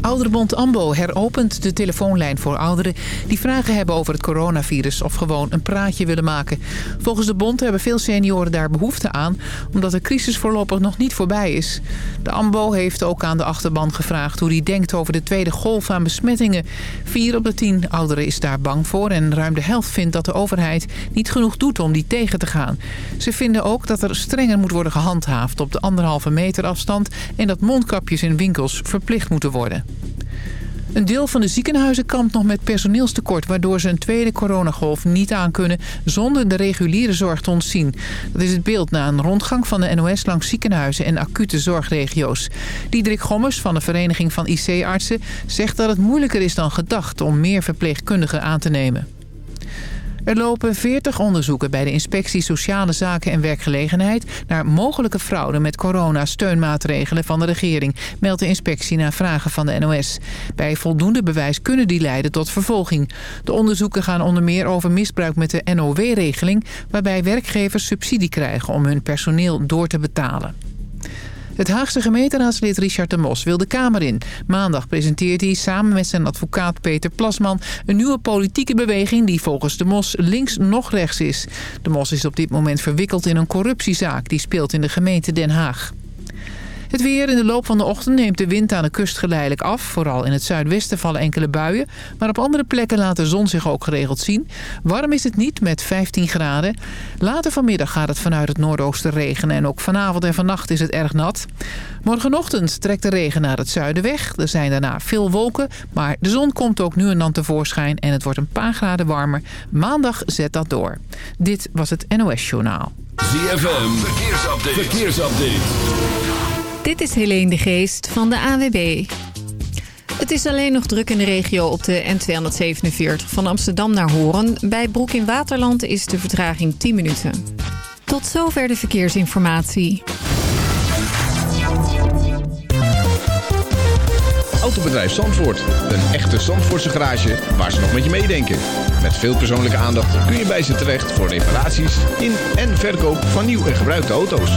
Ouderenbond AMBO heropent de telefoonlijn voor ouderen... die vragen hebben over het coronavirus of gewoon een praatje willen maken. Volgens de bond hebben veel senioren daar behoefte aan... omdat de crisis voorlopig nog niet voorbij is. De AMBO heeft ook aan de achterban gevraagd hoe hij denkt over de tweede golf aan besmettingen. Vier op de tien ouderen is daar bang voor... en ruim de helft vindt dat de overheid niet genoeg doet om die tegen te gaan. Ze vinden ook dat er strenger moet worden gehandhaafd op de anderhalve meter afstand... en dat mondkapjes in winkels verplicht moeten worden. Een deel van de ziekenhuizen kampt nog met personeelstekort... waardoor ze een tweede coronagolf niet aankunnen zonder de reguliere zorg te ontzien. Dat is het beeld na een rondgang van de NOS langs ziekenhuizen en acute zorgregio's. Diederik Gommers van de Vereniging van IC-artsen zegt dat het moeilijker is dan gedacht... om meer verpleegkundigen aan te nemen. Er lopen 40 onderzoeken bij de Inspectie Sociale Zaken en Werkgelegenheid... naar mogelijke fraude met corona-steunmaatregelen van de regering... meldt de inspectie naar vragen van de NOS. Bij voldoende bewijs kunnen die leiden tot vervolging. De onderzoeken gaan onder meer over misbruik met de NOW-regeling... waarbij werkgevers subsidie krijgen om hun personeel door te betalen. Het Haagse gemeenteraadslid Richard de Mos wil de Kamer in. Maandag presenteert hij samen met zijn advocaat Peter Plasman... een nieuwe politieke beweging die volgens de Mos links nog rechts is. De Mos is op dit moment verwikkeld in een corruptiezaak... die speelt in de gemeente Den Haag. Het weer in de loop van de ochtend neemt de wind aan de kust geleidelijk af. Vooral in het zuidwesten vallen enkele buien. Maar op andere plekken laat de zon zich ook geregeld zien. Warm is het niet met 15 graden. Later vanmiddag gaat het vanuit het noordoosten regenen. En ook vanavond en vannacht is het erg nat. Morgenochtend trekt de regen naar het zuiden weg. Er zijn daarna veel wolken. Maar de zon komt ook nu en dan tevoorschijn. En het wordt een paar graden warmer. Maandag zet dat door. Dit was het NOS Journaal. ZFM. Verkeersupdate. Verkeersupdate. Dit is Helene de Geest van de AWB. Het is alleen nog druk in de regio op de N247 van Amsterdam naar Horen. Bij Broek in Waterland is de vertraging 10 minuten. Tot zover de verkeersinformatie. Autobedrijf Zandvoort. Een echte Zandvoortse garage waar ze nog met je meedenken. Met veel persoonlijke aandacht kun je bij ze terecht voor reparaties in en verkoop van nieuw en gebruikte auto's.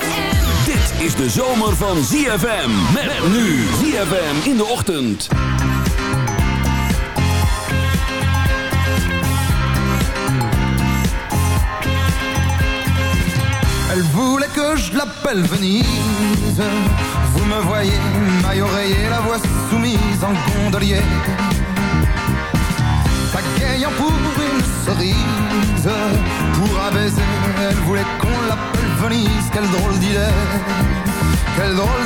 is de zomer van ZFM. Met, nu ZFM in de ochtend. Elle voulait que je l'appelle Venise. Vous me voyez, maille oreiller, la voix soumise en gondolier. Pagayant pour une cerise, pour un baiser, elle voulait qu'on l'appelle Venise, quelle drôle d'idée, quelle drôle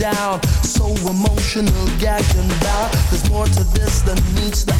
down. So emotional, gagging down. There's more to this than meets the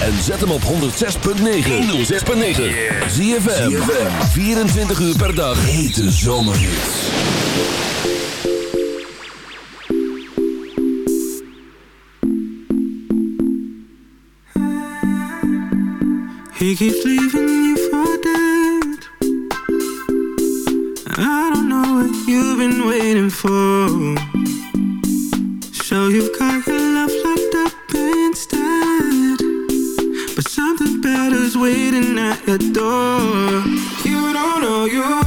En zet hem op 106.9. 106.9. Zie 24 uur per dag. Hete zomerhits. He keeps leaving you for dead. I don't know what you've been waiting for. knocking at your door. You don't know you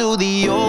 to the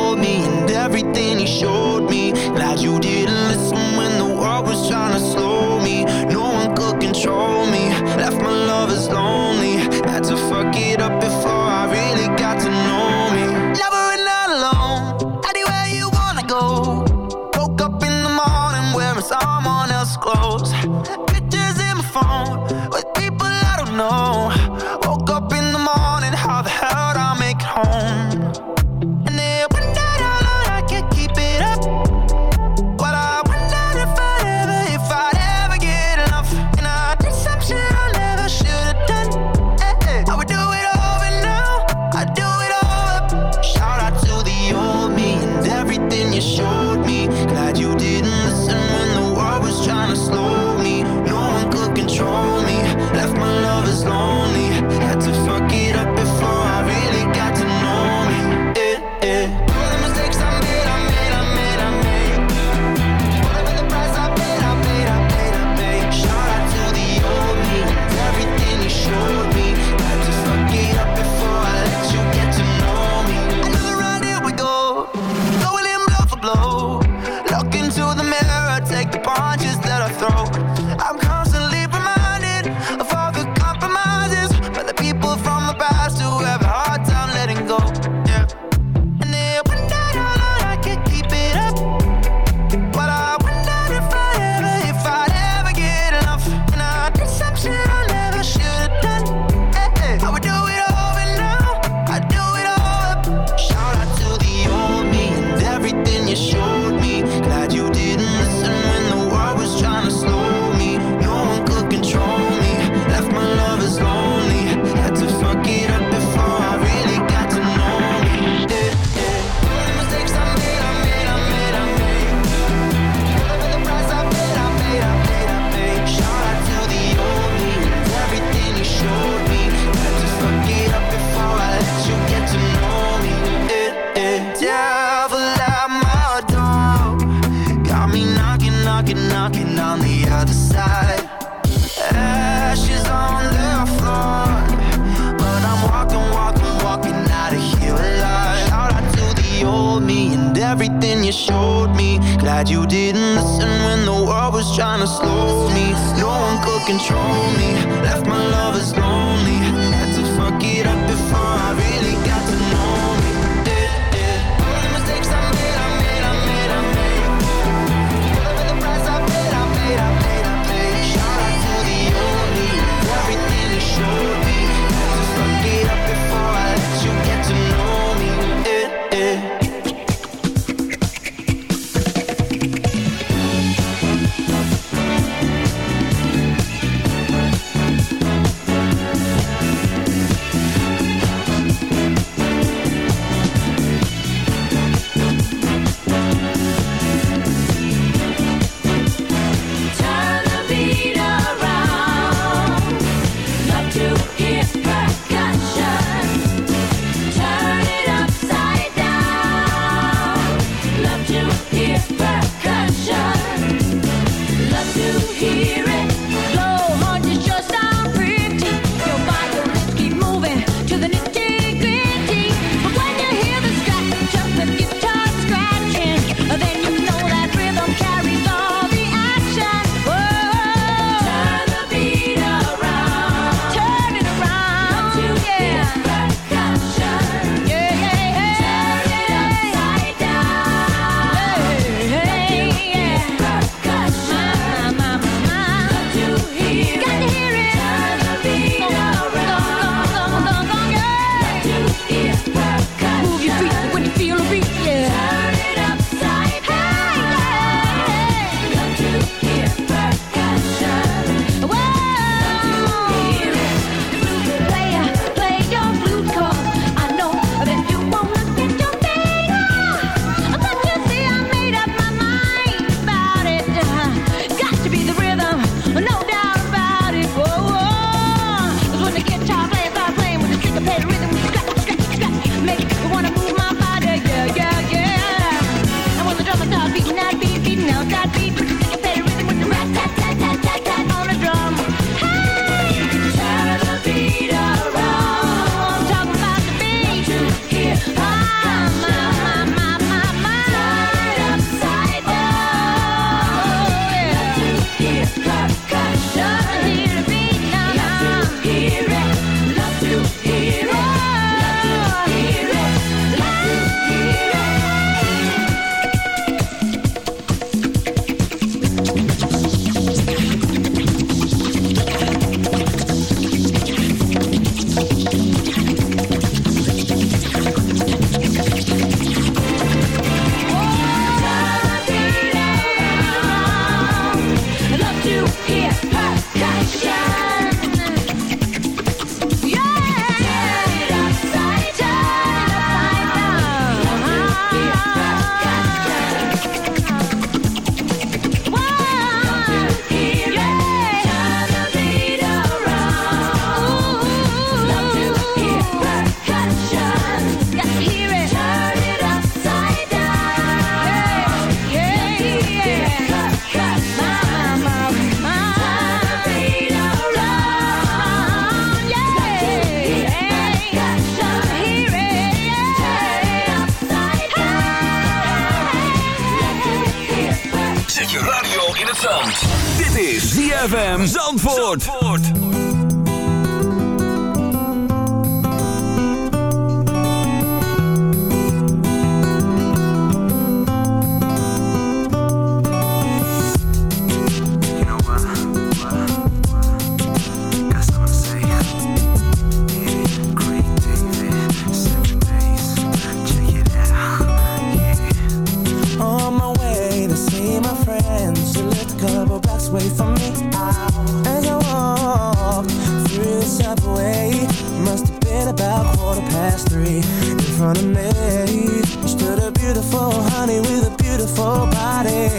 honey with a beautiful body.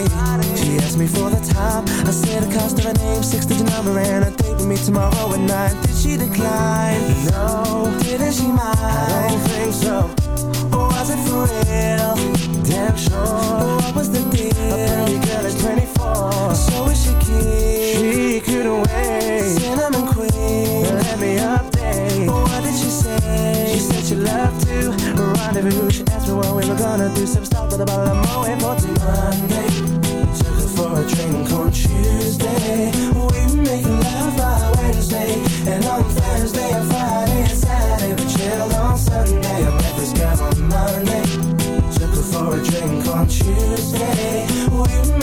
She asked me for the time. I said the cost of her name, six digit number, and a date with me tomorrow at nine. Did she decline? No. Didn't she mind? I don't think so. Or was it for real? Damn sure. What was the deal? A pretty girl is 24. So is she keen? She couldn't wait. Cinnamon queen. Let me update. What did she say? She said she loved to rendezvous. She asked me what we were gonna do. Some stuff with a bottle of Moet for till Monday. Took her for a drink on Tuesday. We make love by Wednesday. And on Thursday and Friday and Saturday we chilled on Sunday. I met this girl on Monday. Took her for a drink on Tuesday. We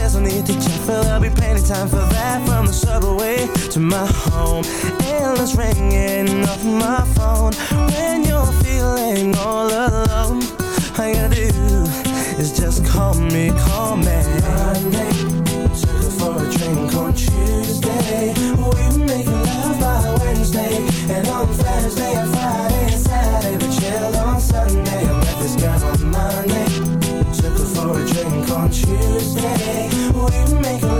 need to check, but there'll be plenty time for that. From the subway to my home Endless ringing off my phone. When you're feeling all alone All you gotta do is just call me, call me. Monday, took her for a drink on Tuesday We make love by Wednesday And on Thursday Friday and Saturday We chilled on Sunday. I met this girl on Monday Her for a drink on Tuesday. We make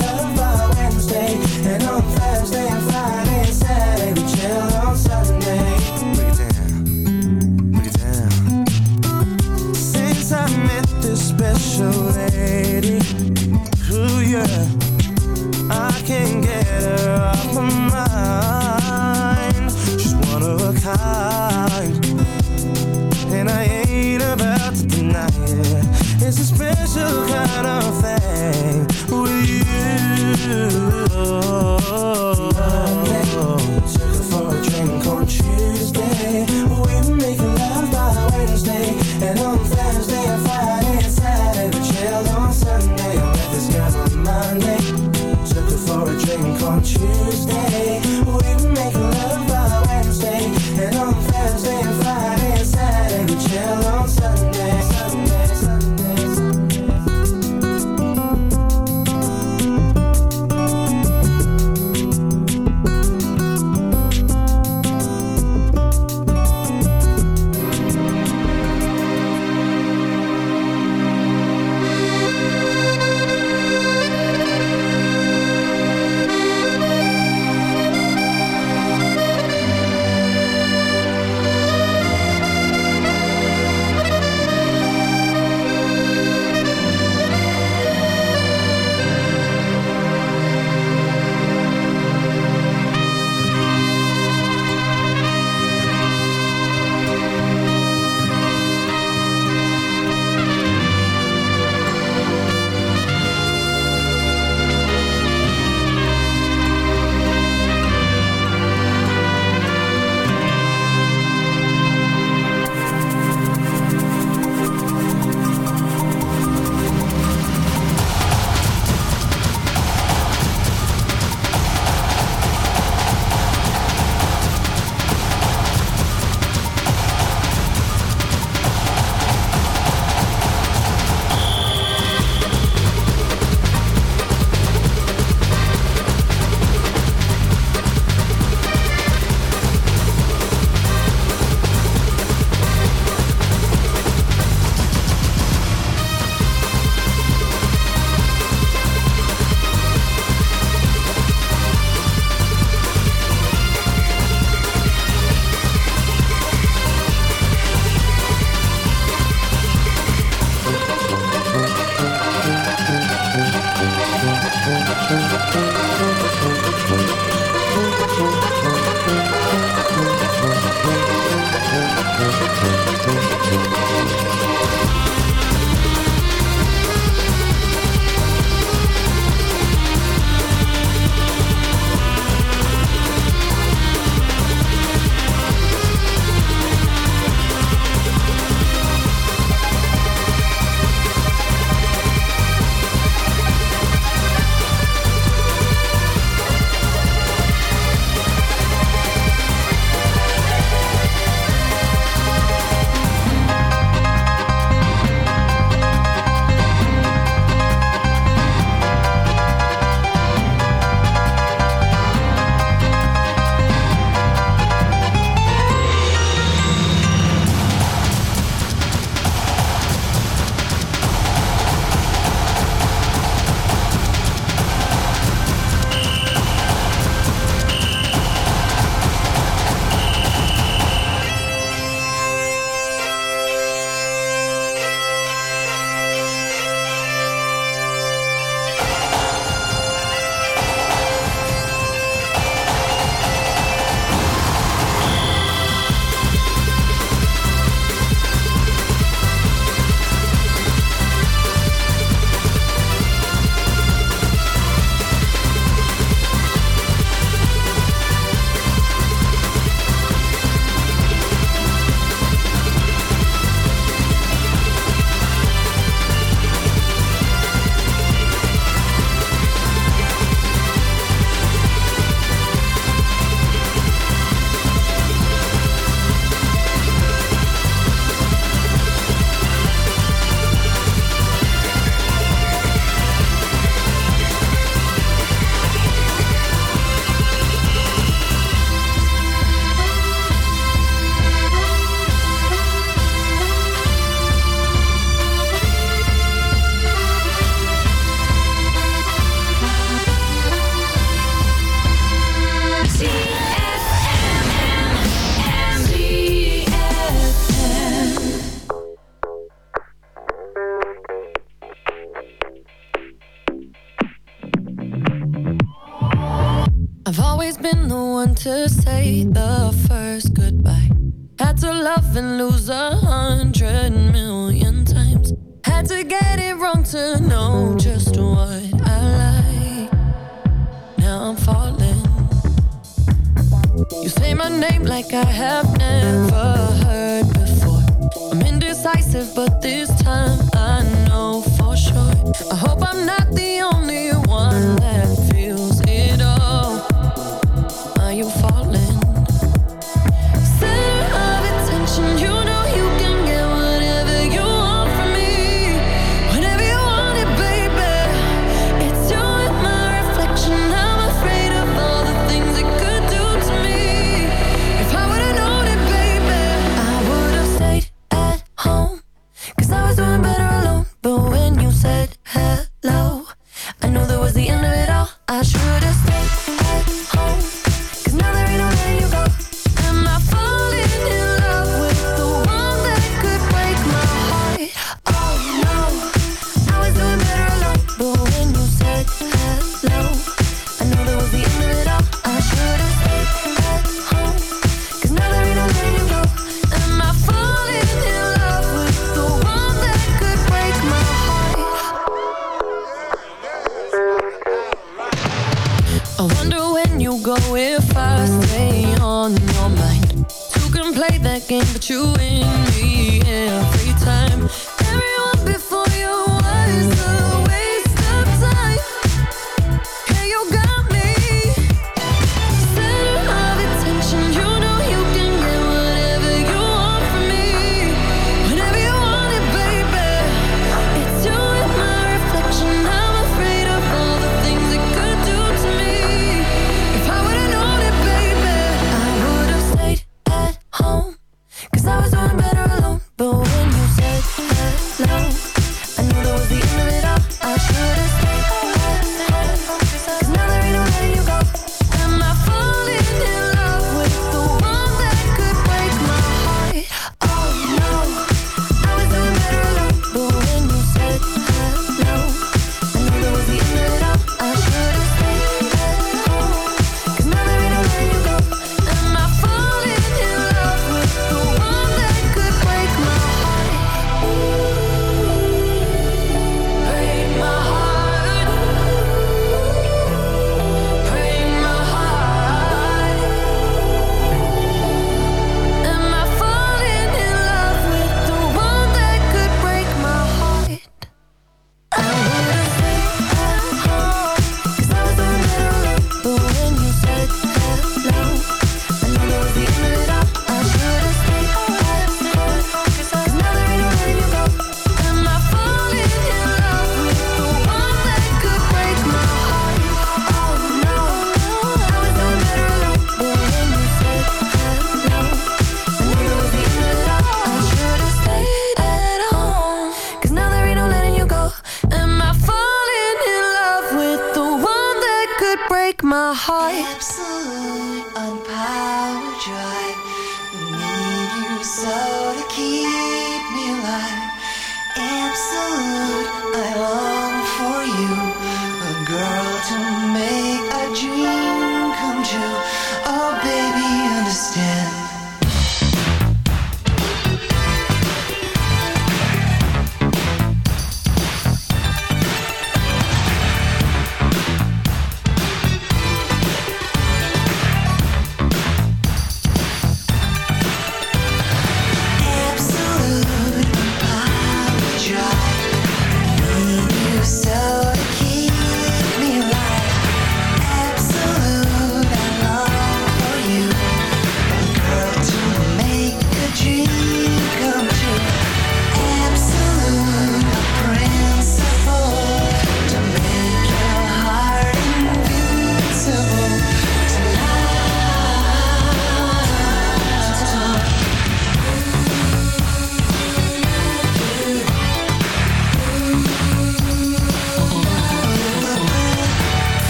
You say my name like I have never heard before. I'm indecisive but this time I know for sure. I hope I'm not the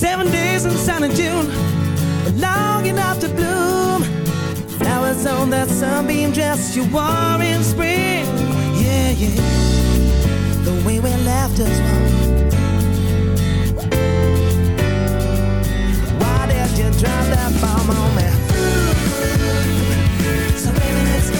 Seven days in sunny June, long enough to bloom. Flowers on that sunbeam dress you wore in spring. Yeah, yeah. The way we left us one. Why did you drop that bomb on me? So baby, let's go.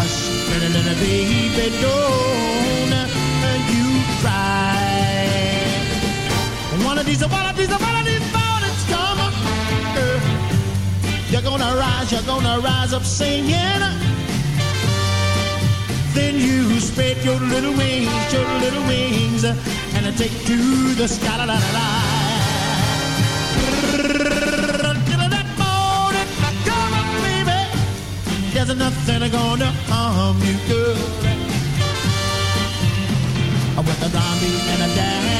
hush, little, little baby, don't you cry. One of these, one of these, one of these mornings come, uh, you're gonna rise, you're gonna rise up singing. Then you spread your little wings, your little wings, and take to the sky. La, la, la, la. that are gonna harm you, girl. With a zombie and a dad.